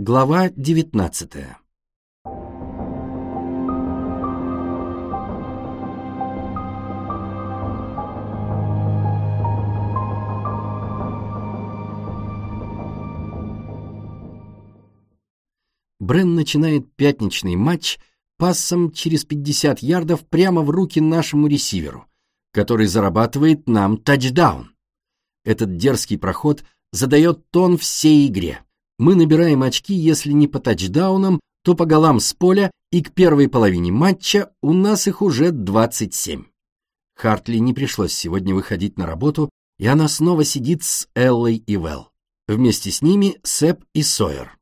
Глава 19 Брен начинает пятничный матч пассом через 50 ярдов прямо в руки нашему ресиверу, который зарабатывает нам тачдаун. Этот дерзкий проход задает тон всей игре. Мы набираем очки, если не по тачдаунам, то по голам с поля, и к первой половине матча у нас их уже 27. Хартли не пришлось сегодня выходить на работу, и она снова сидит с Эллой и Вэл. Вместе с ними Сэп и Сойер.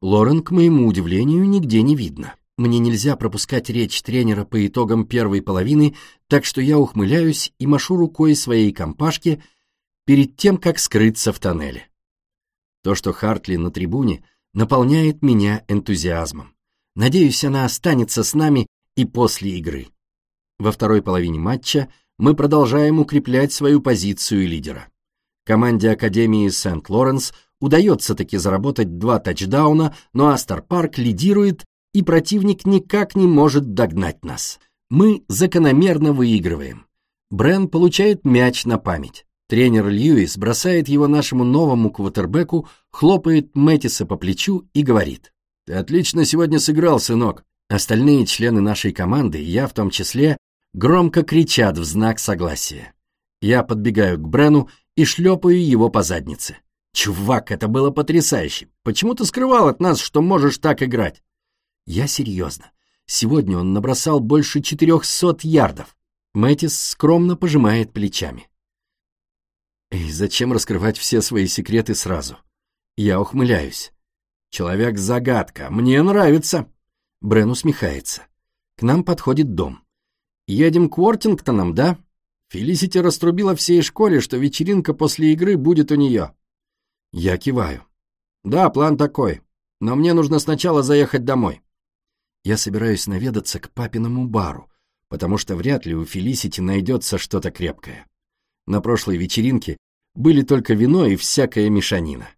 Лорен, к моему удивлению, нигде не видно. Мне нельзя пропускать речь тренера по итогам первой половины, так что я ухмыляюсь и машу рукой своей компашке перед тем, как скрыться в тоннеле. То, что Хартли на трибуне, наполняет меня энтузиазмом. Надеюсь, она останется с нами и после игры. Во второй половине матча мы продолжаем укреплять свою позицию лидера. Команде Академии Сент-Лоренс удается таки заработать два тачдауна, но Астер Парк лидирует, и противник никак не может догнать нас. Мы закономерно выигрываем. Брен получает мяч на память. Тренер Льюис бросает его нашему новому квотербеку, хлопает Мэттиса по плечу и говорит. «Ты отлично сегодня сыграл, сынок». Остальные члены нашей команды, я в том числе, громко кричат в знак согласия. Я подбегаю к Брену и шлепаю его по заднице. «Чувак, это было потрясающе! Почему ты скрывал от нас, что можешь так играть?» «Я серьезно. Сегодня он набросал больше четырехсот ярдов». Мэтис скромно пожимает плечами. И зачем раскрывать все свои секреты сразу? Я ухмыляюсь. Человек-загадка. Мне нравится. Брен усмехается. К нам подходит дом. Едем к Уортингтонам, да? Фелисити раструбила всей школе, что вечеринка после игры будет у нее. Я киваю. Да, план такой. Но мне нужно сначала заехать домой. Я собираюсь наведаться к папиному бару, потому что вряд ли у Фелисити найдется что-то крепкое. На прошлой вечеринке были только вино и всякая мешанина.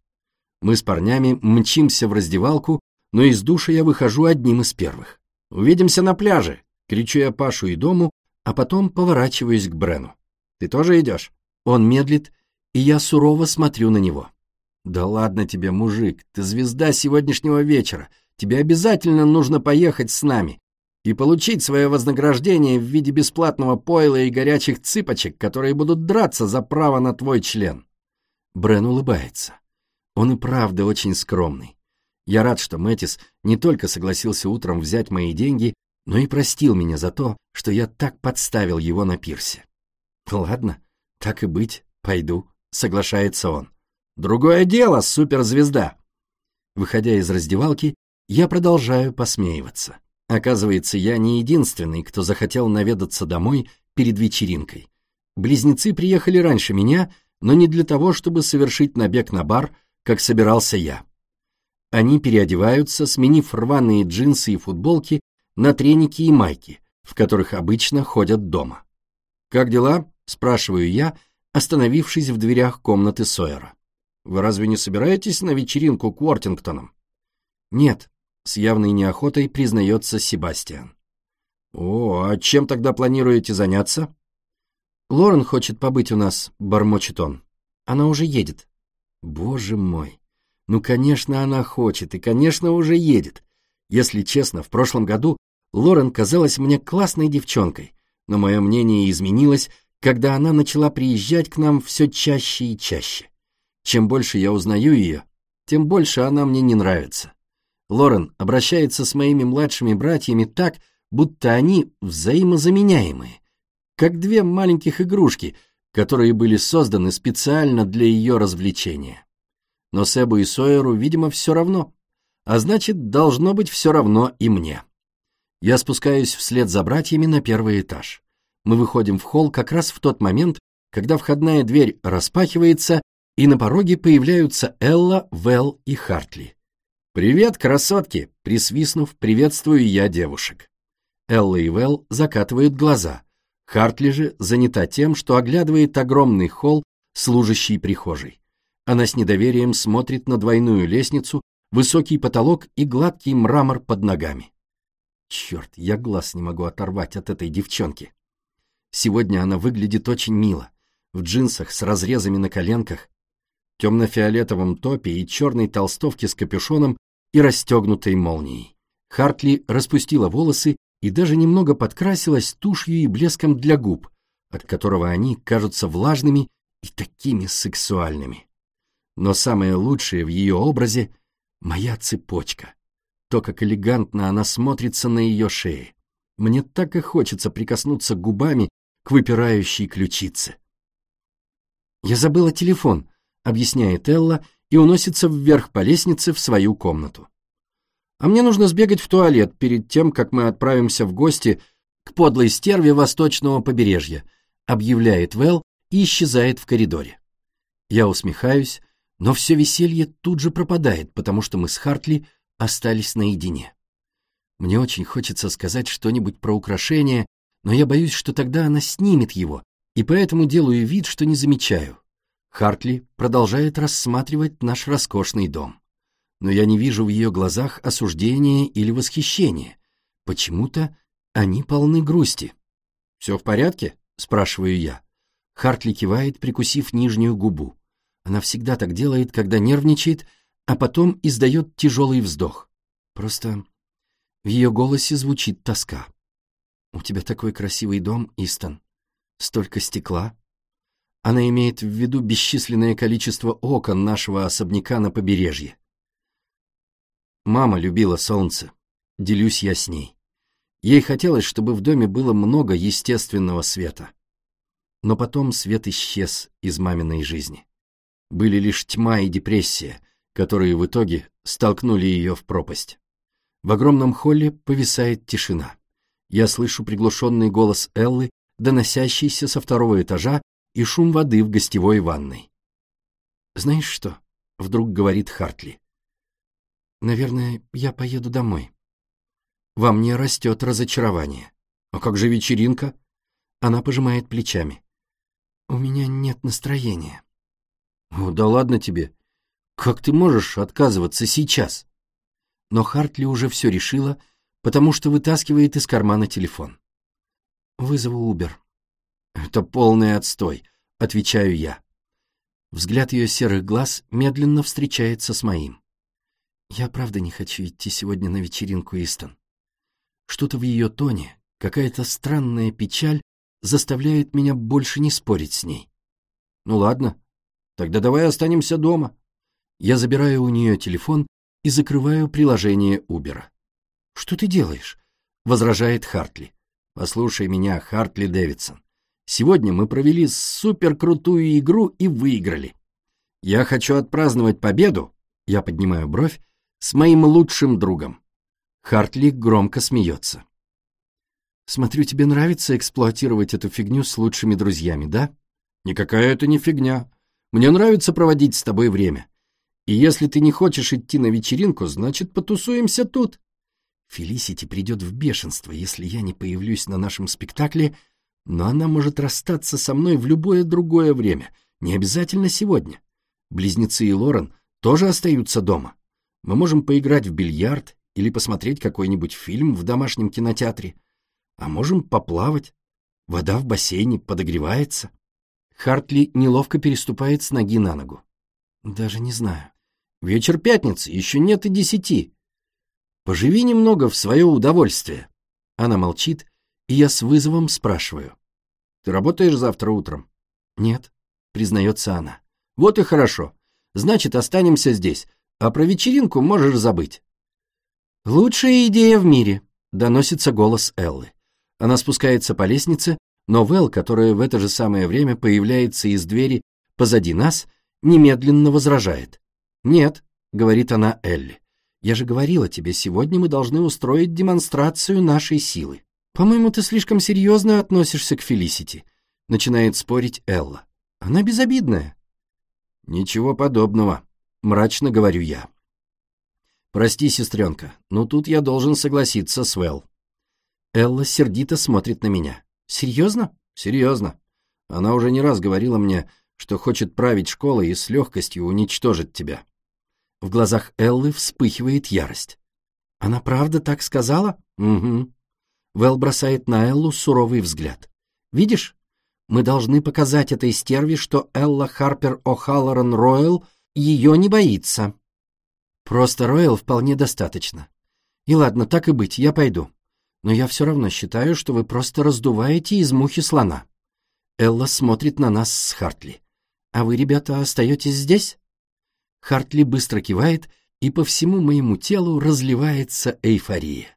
Мы с парнями мчимся в раздевалку, но из душа я выхожу одним из первых. «Увидимся на пляже!» — кричу я Пашу и дому, а потом поворачиваюсь к Брену. «Ты тоже идешь?» Он медлит, и я сурово смотрю на него. «Да ладно тебе, мужик, ты звезда сегодняшнего вечера. Тебе обязательно нужно поехать с нами и получить свое вознаграждение в виде бесплатного пойла и горячих цыпочек, которые будут драться за право на твой член. Брен улыбается. Он и правда очень скромный. Я рад, что Мэтис не только согласился утром взять мои деньги, но и простил меня за то, что я так подставил его на пирсе. Ладно, так и быть, пойду, соглашается он. Другое дело, суперзвезда. Выходя из раздевалки, я продолжаю посмеиваться. Оказывается, я не единственный, кто захотел наведаться домой перед вечеринкой. Близнецы приехали раньше меня, но не для того, чтобы совершить набег на бар, как собирался я. Они переодеваются, сменив рваные джинсы и футболки на треники и майки, в которых обычно ходят дома. «Как дела?» — спрашиваю я, остановившись в дверях комнаты Сойера. «Вы разве не собираетесь на вечеринку к Уортингтонам?» «Нет», с явной неохотой признается Себастьян. «О, а чем тогда планируете заняться?» «Лорен хочет побыть у нас», — бормочет он. «Она уже едет». «Боже мой! Ну, конечно, она хочет, и, конечно, уже едет. Если честно, в прошлом году Лорен казалась мне классной девчонкой, но мое мнение изменилось, когда она начала приезжать к нам все чаще и чаще. Чем больше я узнаю ее, тем больше она мне не нравится. Лорен обращается с моими младшими братьями так, будто они взаимозаменяемые, как две маленьких игрушки, которые были созданы специально для ее развлечения. Но Себу и Сойеру, видимо, все равно, а значит, должно быть все равно и мне. Я спускаюсь вслед за братьями на первый этаж. Мы выходим в холл как раз в тот момент, когда входная дверь распахивается, и на пороге появляются Элла, Вэл и Хартли. «Привет, красотки!» — присвистнув, приветствую я девушек. Элла и Вэл закатывают глаза. Хартли же занята тем, что оглядывает огромный холл, служащий прихожей. Она с недоверием смотрит на двойную лестницу, высокий потолок и гладкий мрамор под ногами. Черт, я глаз не могу оторвать от этой девчонки. Сегодня она выглядит очень мило. В джинсах с разрезами на коленках, темно-фиолетовом топе и черной толстовке с капюшоном и расстегнутой молнией. Хартли распустила волосы и даже немного подкрасилась тушью и блеском для губ, от которого они кажутся влажными и такими сексуальными. Но самое лучшее в ее образе — моя цепочка. То, как элегантно она смотрится на ее шее. Мне так и хочется прикоснуться губами к выпирающей ключице. «Я забыла телефон», — объясняет Элла и уносится вверх по лестнице в свою комнату. «А мне нужно сбегать в туалет перед тем, как мы отправимся в гости к подлой стерве восточного побережья», объявляет Вэл и исчезает в коридоре. Я усмехаюсь, но все веселье тут же пропадает, потому что мы с Хартли остались наедине. Мне очень хочется сказать что-нибудь про украшение, но я боюсь, что тогда она снимет его, и поэтому делаю вид, что не замечаю. Хартли продолжает рассматривать наш роскошный дом. Но я не вижу в ее глазах осуждения или восхищения. Почему-то они полны грусти. «Все в порядке?» — спрашиваю я. Хартли кивает, прикусив нижнюю губу. Она всегда так делает, когда нервничает, а потом издает тяжелый вздох. Просто в ее голосе звучит тоска. «У тебя такой красивый дом, Истон. Столько стекла». Она имеет в виду бесчисленное количество окон нашего особняка на побережье. Мама любила солнце. Делюсь я с ней. Ей хотелось, чтобы в доме было много естественного света. Но потом свет исчез из маминой жизни. Были лишь тьма и депрессия, которые в итоге столкнули ее в пропасть. В огромном холле повисает тишина. Я слышу приглушенный голос Эллы, доносящийся со второго этажа, и шум воды в гостевой ванной. «Знаешь что?» — вдруг говорит Хартли. «Наверное, я поеду домой. Во мне растет разочарование. А как же вечеринка?» Она пожимает плечами. «У меня нет настроения». «О, да ладно тебе. Как ты можешь отказываться сейчас?» Но Хартли уже все решила, потому что вытаскивает из кармана телефон. «Вызову Убер». «Это полный отстой», — отвечаю я. Взгляд ее серых глаз медленно встречается с моим. Я правда не хочу идти сегодня на вечеринку Истон. Что-то в ее тоне, какая-то странная печаль заставляет меня больше не спорить с ней. Ну ладно, тогда давай останемся дома. Я забираю у нее телефон и закрываю приложение Убера. Что ты делаешь? возражает Хартли. Послушай меня, Хартли Дэвидсон. Сегодня мы провели суперкрутую игру и выиграли. Я хочу отпраздновать победу, я поднимаю бровь, с моим лучшим другом. Хартли громко смеется. Смотрю, тебе нравится эксплуатировать эту фигню с лучшими друзьями, да? Никакая это не фигня. Мне нравится проводить с тобой время. И если ты не хочешь идти на вечеринку, значит, потусуемся тут. Фелисити придет в бешенство, если я не появлюсь на нашем спектакле но она может расстаться со мной в любое другое время, не обязательно сегодня. Близнецы и Лорен тоже остаются дома. Мы можем поиграть в бильярд или посмотреть какой-нибудь фильм в домашнем кинотеатре. А можем поплавать. Вода в бассейне подогревается. Хартли неловко переступает с ноги на ногу. Даже не знаю. Вечер пятницы, еще нет и десяти. Поживи немного в свое удовольствие. Она молчит, и я с вызовом спрашиваю. «Ты работаешь завтра утром?» «Нет», — признается она. «Вот и хорошо. Значит, останемся здесь, а про вечеринку можешь забыть». «Лучшая идея в мире», — доносится голос Эллы. Она спускается по лестнице, но Вэл, которая в это же самое время появляется из двери позади нас, немедленно возражает. «Нет», — говорит она Элли, — «я же говорила тебе, сегодня мы должны устроить демонстрацию нашей силы». «По-моему, ты слишком серьезно относишься к Фелисити», — начинает спорить Элла. «Она безобидная». «Ничего подобного», — мрачно говорю я. «Прости, сестренка, но тут я должен согласиться с Вэл». Элла сердито смотрит на меня. «Серьезно?» «Серьезно. Она уже не раз говорила мне, что хочет править школой и с легкостью уничтожить тебя. В глазах Эллы вспыхивает ярость. Она правда так сказала? Угу. Вэл бросает на Эллу суровый взгляд. Видишь? Мы должны показать этой стерве, что Элла Харпер О'Халлоран Ройл ее не боится. Просто Ройл вполне достаточно. И ладно, так и быть, я пойду. Но я все равно считаю, что вы просто раздуваете из мухи слона. Элла смотрит на нас с Хартли. А вы, ребята, остаетесь здесь? Хартли быстро кивает, и по всему моему телу разливается эйфория.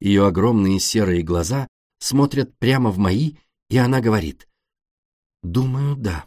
Ее огромные серые глаза смотрят прямо в мои, и она говорит. Думаю, да.